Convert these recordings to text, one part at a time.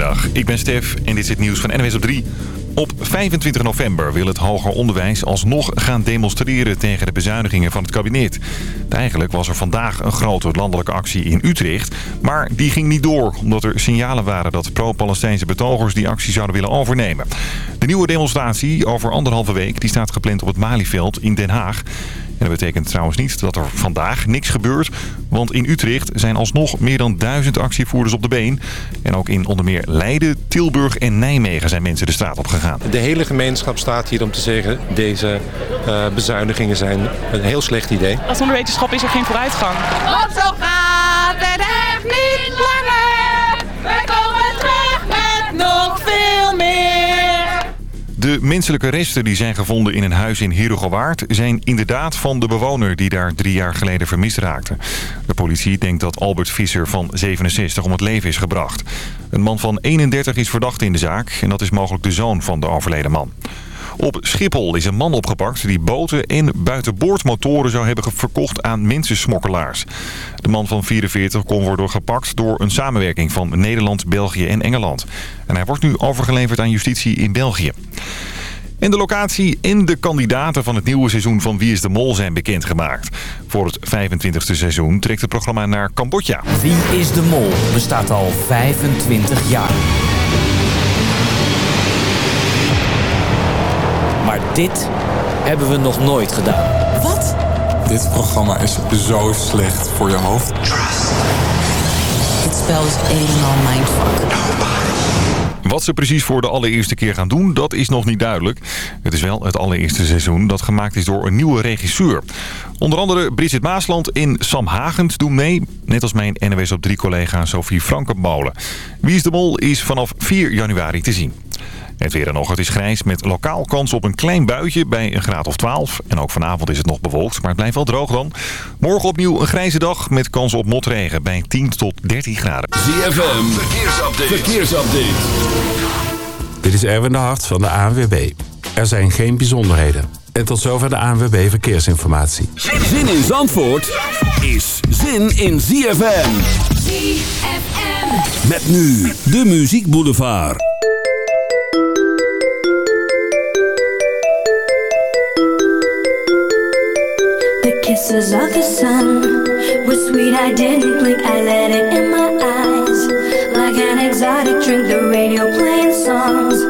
Goedemiddag, ik ben Stef en dit is het nieuws van NWS op 3. Op 25 november wil het hoger onderwijs alsnog gaan demonstreren tegen de bezuinigingen van het kabinet. Eigenlijk was er vandaag een grote landelijke actie in Utrecht, maar die ging niet door omdat er signalen waren dat pro-Palestijnse betogers die actie zouden willen overnemen. De nieuwe demonstratie over anderhalve week die staat gepland op het Malieveld in Den Haag. En dat betekent trouwens niet dat er vandaag niks gebeurt. Want in Utrecht zijn alsnog meer dan duizend actievoerders op de been. En ook in onder meer Leiden, Tilburg en Nijmegen zijn mensen de straat op gegaan. De hele gemeenschap staat hier om te zeggen... deze uh, bezuinigingen zijn een heel slecht idee. Als zonder wetenschap is er geen vooruitgang. Want zo gaat De menselijke resten die zijn gevonden in een huis in Herugewaard... zijn inderdaad van de bewoner die daar drie jaar geleden vermist raakte. De politie denkt dat Albert Visser van 67 om het leven is gebracht. Een man van 31 is verdacht in de zaak... en dat is mogelijk de zoon van de overleden man. Op Schiphol is een man opgepakt die boten en buitenboordmotoren zou hebben verkocht aan mensensmokkelaars. De man van 44 kon worden gepakt door een samenwerking van Nederland, België en Engeland. En hij wordt nu overgeleverd aan justitie in België. En de locatie en de kandidaten van het nieuwe seizoen van Wie is de Mol zijn bekendgemaakt. Voor het 25e seizoen trekt het programma naar Cambodja. Wie is de Mol bestaat al 25 jaar. Maar dit hebben we nog nooit gedaan. Wat? Dit programma is zo slecht voor je hoofd. Trust. Dit spel is eenmaal mindfuck. Wat ze precies voor de allereerste keer gaan doen, dat is nog niet duidelijk. Het is wel het allereerste seizoen dat gemaakt is door een nieuwe regisseur. Onder andere Bridget Maasland en Sam Hagend doen mee. Net als mijn NWS op 3 collega Sophie Frankenmolen. Wie is de Mol is vanaf 4 januari te zien. Het weer en nog, het is grijs met lokaal kans op een klein buitje bij een graad of 12. En ook vanavond is het nog bewolkt, maar het blijft wel droog dan. Morgen opnieuw een grijze dag met kans op motregen bij 10 tot 13 graden. ZFM, verkeersupdate. verkeersupdate. Dit is Erwin de Hart van de ANWB. Er zijn geen bijzonderheden. En tot zover de ANWB Verkeersinformatie. Zin in Zandvoort is zin in ZFM. ZFM. Met nu de Muziek Boulevard. Kisses of the sun were sweet. I didn't blink. I let it in my eyes like an exotic drink. The radio playing songs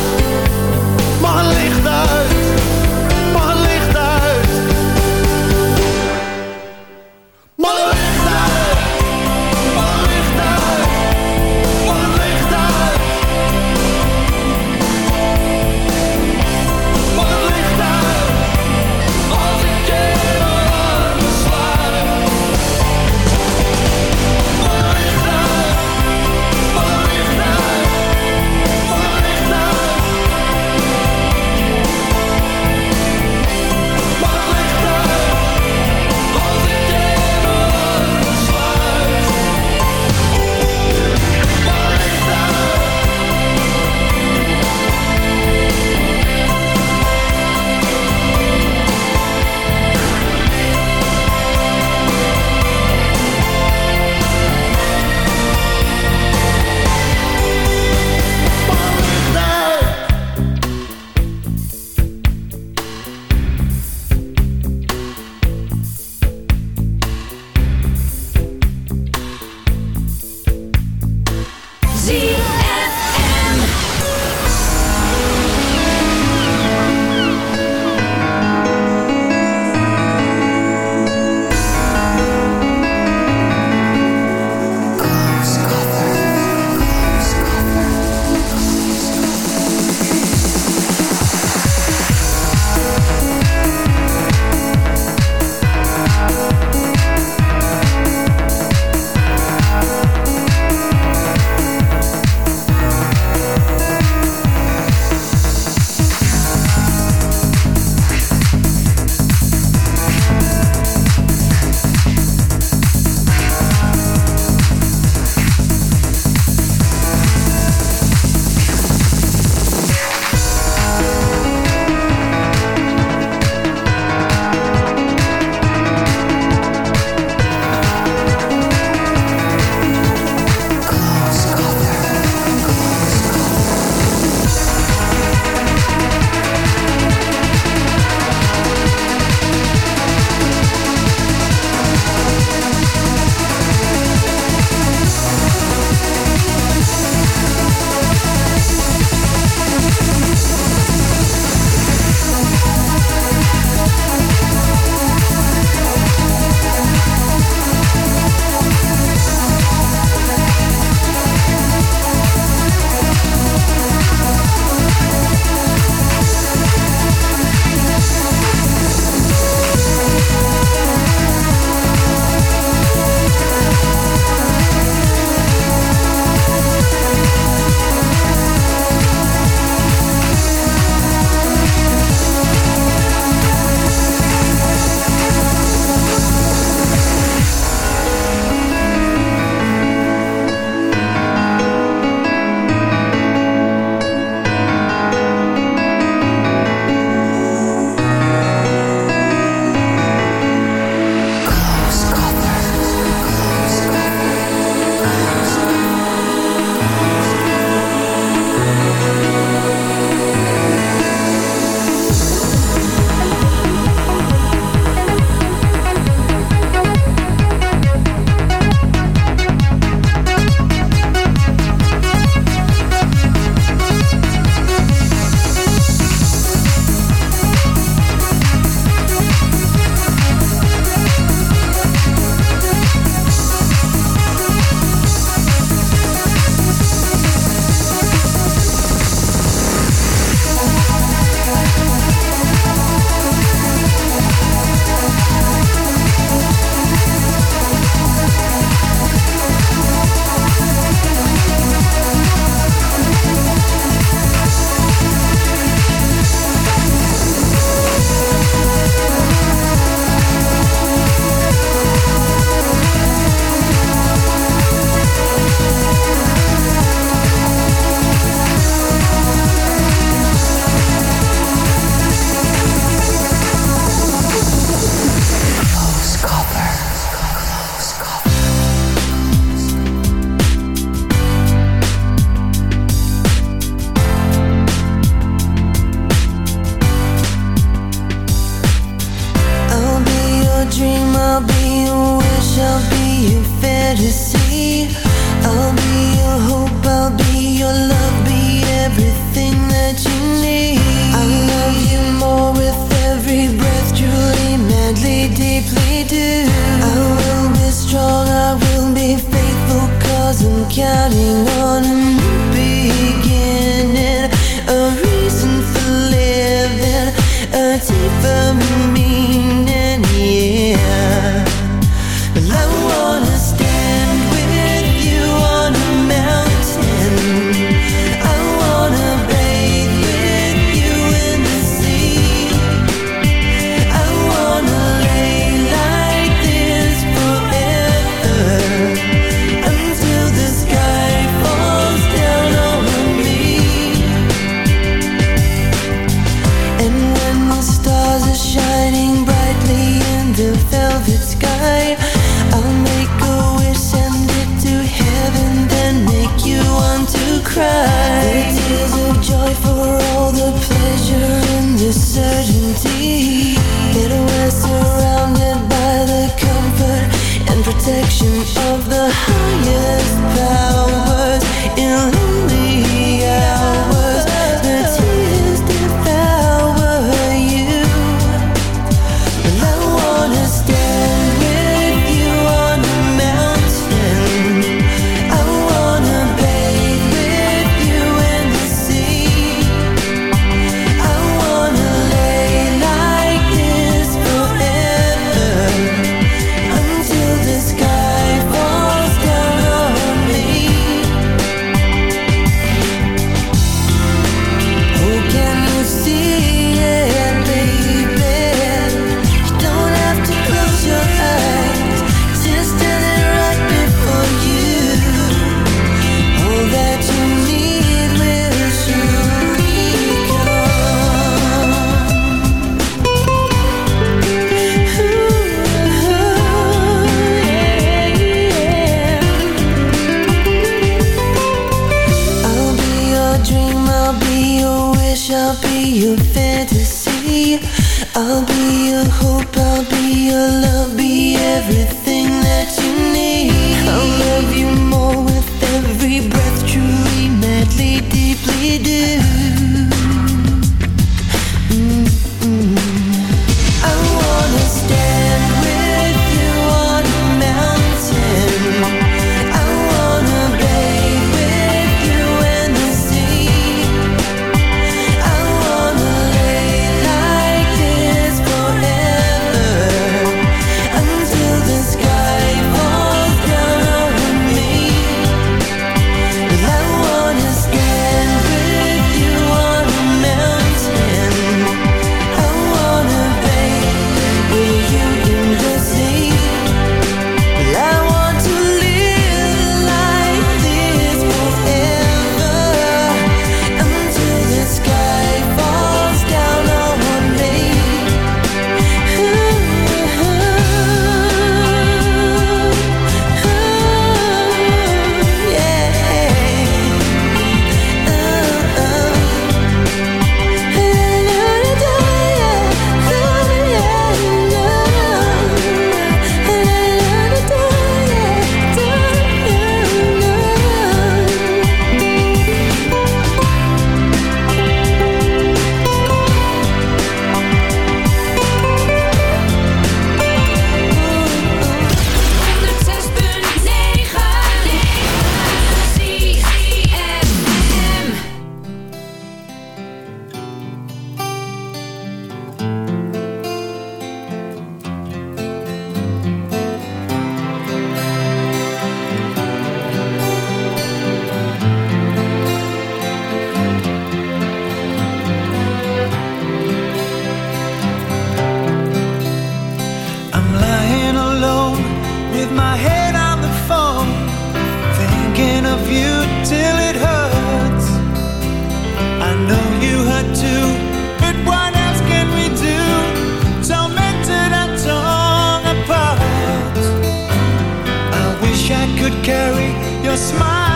Could carry your smile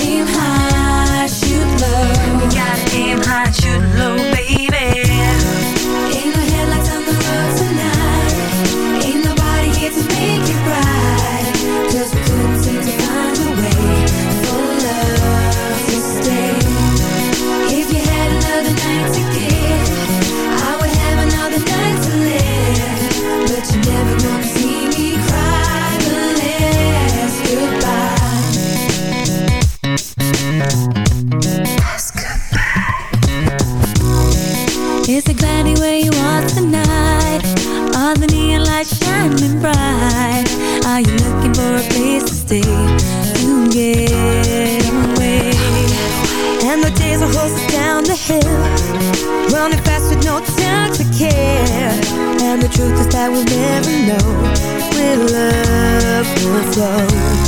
Aim high, shoot low. You gotta aim high, shoot low. that we'll never know. Where love will flow.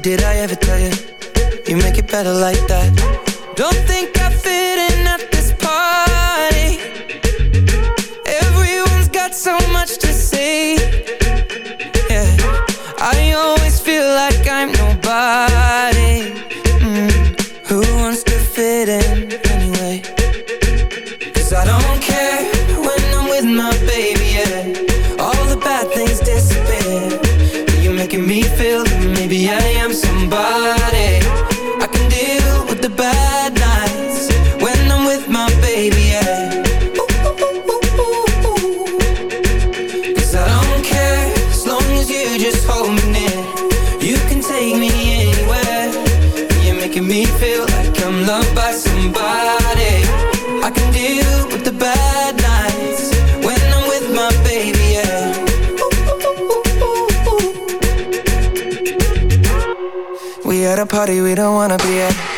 did it just hold me near. You can take me anywhere. You're making me feel like I'm loved by somebody. I can deal with the bad nights when I'm with my baby, yeah. We at a party we don't wanna be at.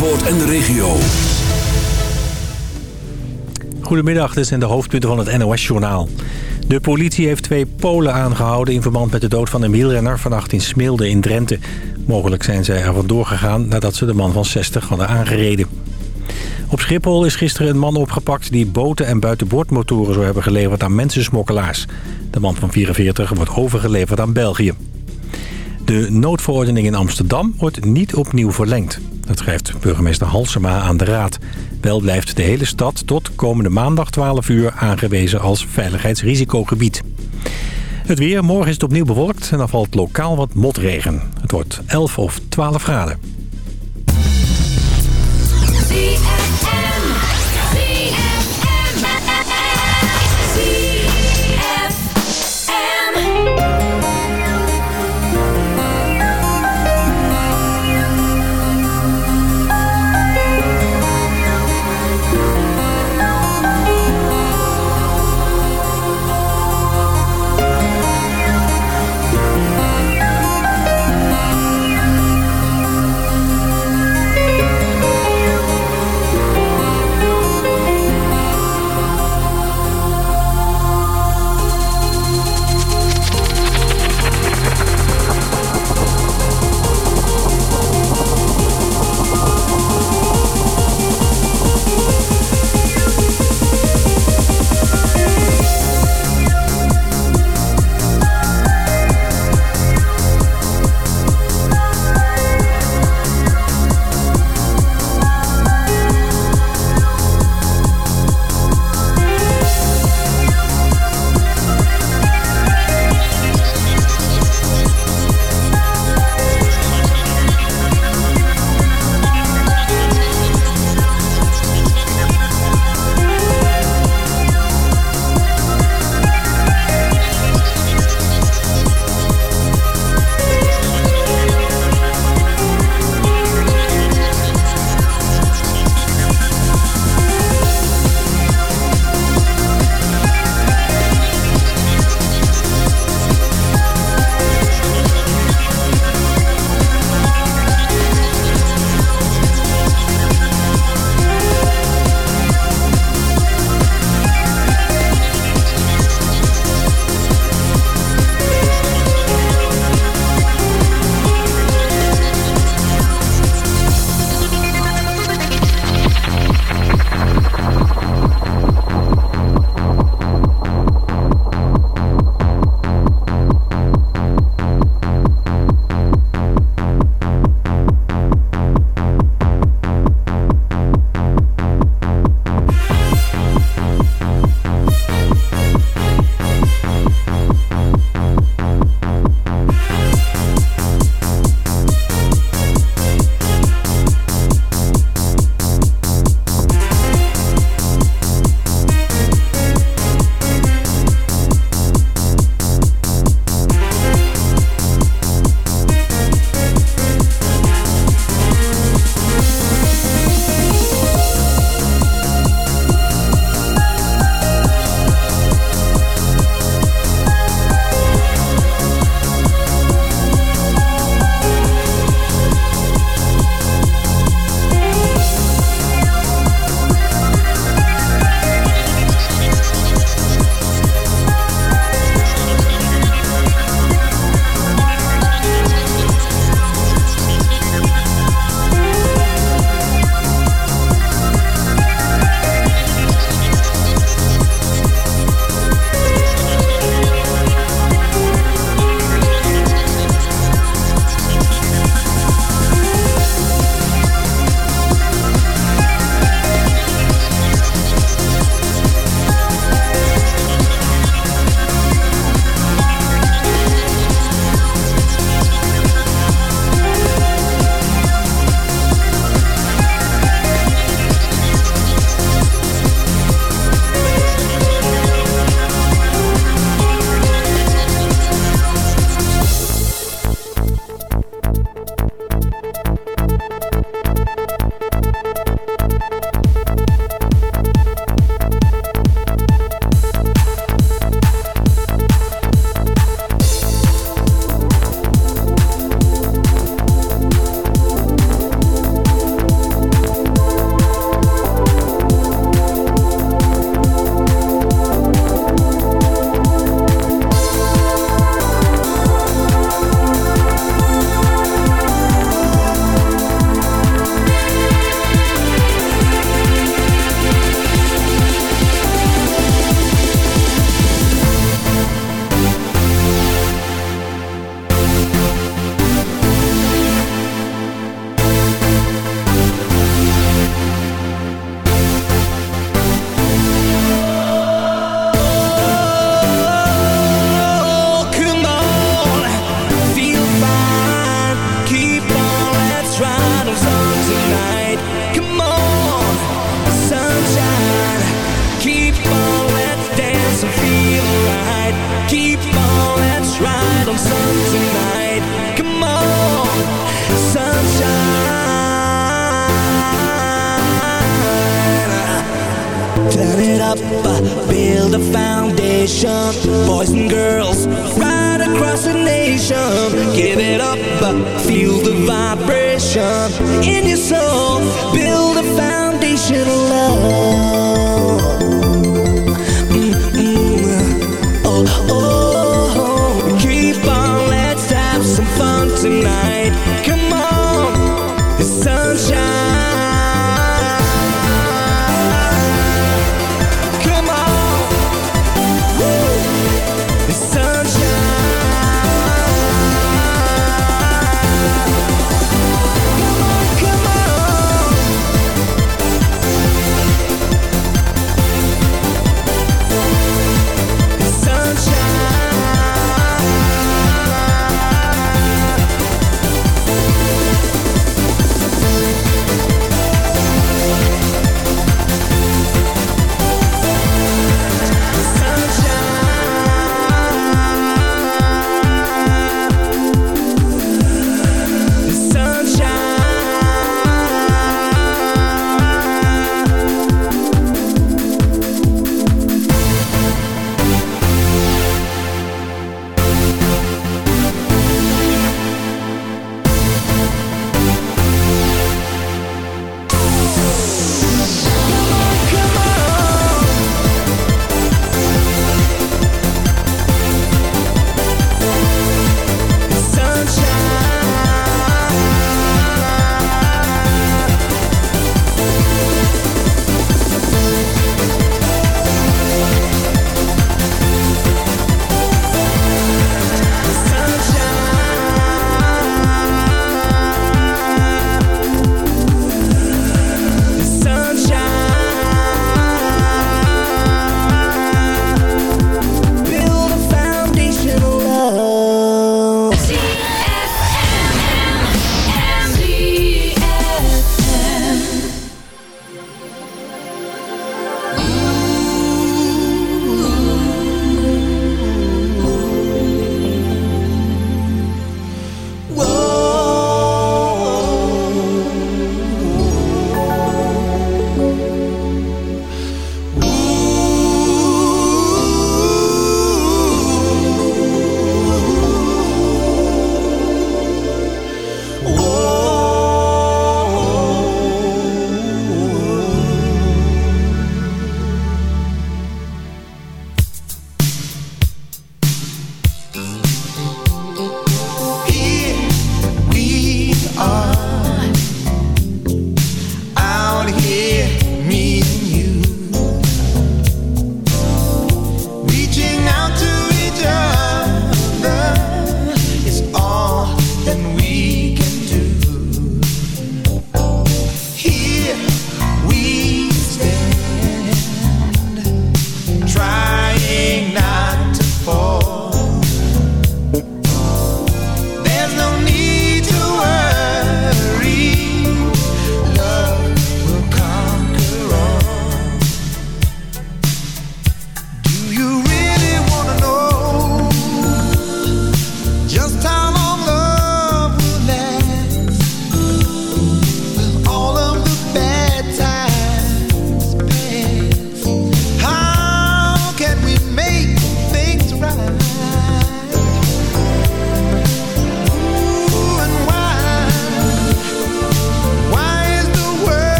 Zandvoort en de regio. Goedemiddag, dit zijn de hoofdpunten van het NOS-journaal. De politie heeft twee Polen aangehouden in verband met de dood van een wielrenner vannacht in Smilde in Drenthe. Mogelijk zijn zij er vandoor gegaan nadat ze de man van 60 hadden aangereden. Op Schiphol is gisteren een man opgepakt die boten en buitenboordmotoren zou hebben geleverd aan mensensmokkelaars. De man van 44 wordt overgeleverd aan België. De noodverordening in Amsterdam wordt niet opnieuw verlengd. Dat schrijft burgemeester Halsema aan de Raad. Wel blijft de hele stad tot komende maandag 12 uur aangewezen als veiligheidsrisicogebied. Het weer, morgen is het opnieuw bewolkt en dan valt lokaal wat motregen. Het wordt 11 of 12 graden.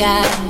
got